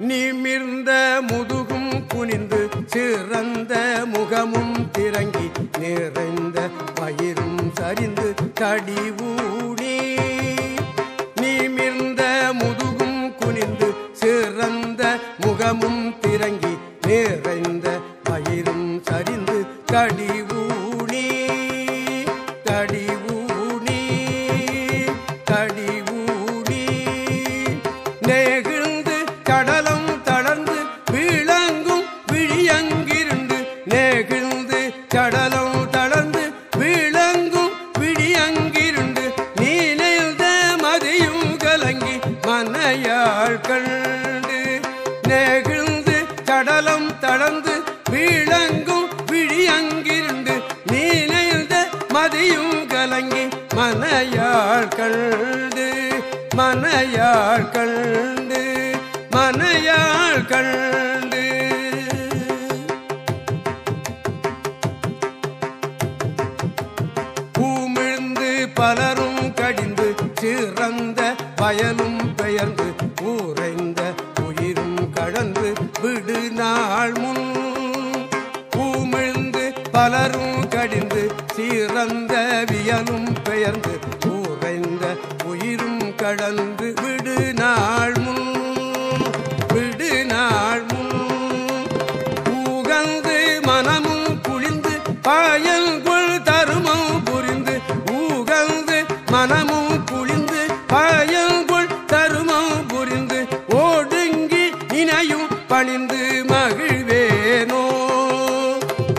நிமிர்ந்த முதுகும் குனிந்து சிறந்த முகமும் திறங்கி நிறைந்த பயிரும் சரிந்து தடிவூடி நிமிர்ந்த முதுகும் குனிந்து சிறந்த முகமும் திறங்கி நிறைந்த பயிரும் சரிந்து கடிவூணி கடிவூணி கடிவூணி நெகிழ்ந்து கடல் கடலும் தளர்ந்து விளங்கும் விடியங்கிருண்டு நீ நெய்த மதியும் கலங்கி மனையாள் கண்டு. நெகிழ்ந்து கடலும் தளர்ந்து விளங்கும் விழியங்கிருந்து நீ நெய்த மதியும் கலங்கி மனையாள் கண்டு. மனையாள் கண்டு. மனையாள் கண்டு. சிறந்த பெயர்ந்து ஊரைந்த உயிரும் கடந்து விடு நாள் முன். பூமிழ்ந்து பலரும் கடிந்து சீரந்த வியலும் பெயர்ந்து ஊரைந்த உயிரும் கடந்து விடு பணிந்து மகிழ்வேனோ?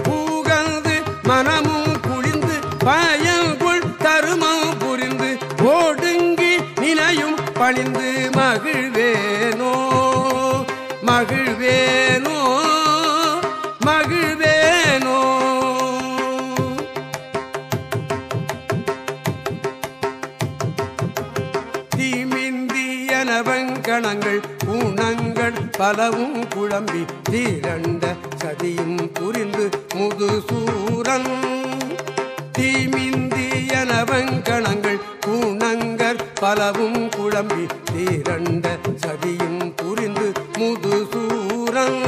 பூகந்து மனமும் குளிந்து பயங்குள் தருமம் புரிந்து ஓடுங்கி நினையும் பணிந்து மகிழ்வேனோ? மகிழ்வேனோ? மகிழ் ஏனவங்கணங்கள் ஊனங்கள் பலவும் குழம்பி தீரண்ட சதியும் புரிந்து முதுசூரன். தீமிந்தியனவங்கணங்கள் ஊனங்கள் பலவும் குழம்பி தீரண்ட சதியும் புரிந்து முதுசூரன்.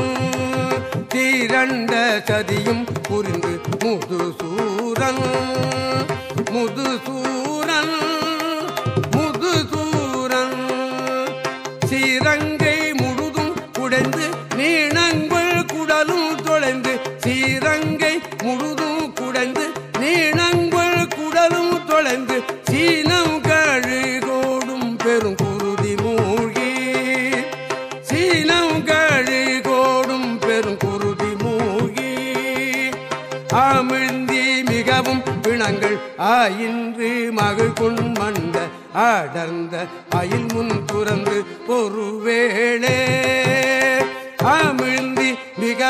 தீரண்ட சதியும் புரிந்து முதுசூரன் முதுசூரன். முதுசூரன். நீணங்கள் தொலைந்து சீரங்கை முழுதும் குடைந்து நீளங்கள் குடலும் தொலைந்து சீனம் கழுகோடும் பெரும் குருதி மூழ்கி. சீனம் கழுகோடும் பெரும் குருதி மூழ்கி. அமிழ்ந்தி மிகவும் பிணங்கள் ஆயின்று மகள் கொண்மண்ட அடர்ந்த அயில் முன் துறந்து பொறுவேளே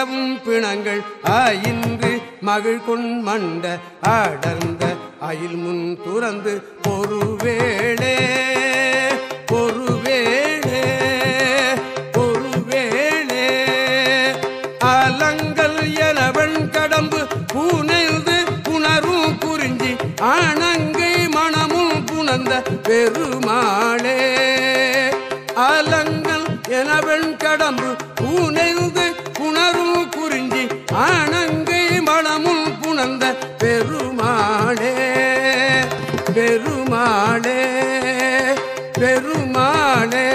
நிலவும் பிணங்கள் ஆயின்று மகள் கொண்மண்ட அடர்ந்த அயில் முன் துறந்து பொறுவேளே பொறுவேளே பொறுவேளே அலங்கள் எனவன் கடம்பு பூனைந்து புணரும் குறிஞ்சி ஆனங்கை மணமும் புணர்ந்த பெருமாளே. அலங்கள் எனவன் கடம்பு பூனைந்து பெருமானே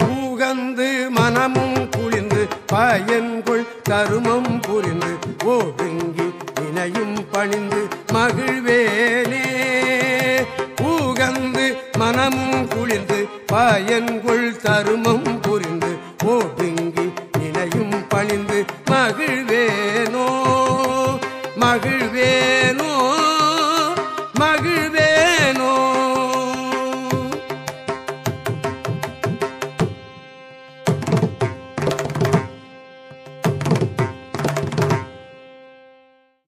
பூகந்து மனமும் குளிர்ந்து பயன்கொள் தருமம் புரிந்து ஓடுங்கி வினையும் பணிந்து மகிழ்வேனே. பூகந்து மனமும் குளிர்ந்து பயன்கொள் தருமம் புரிந்து ஓடுங்கி நினையும் பணிந்து மகிழ்வேனோ. மகிழ்வேனோ?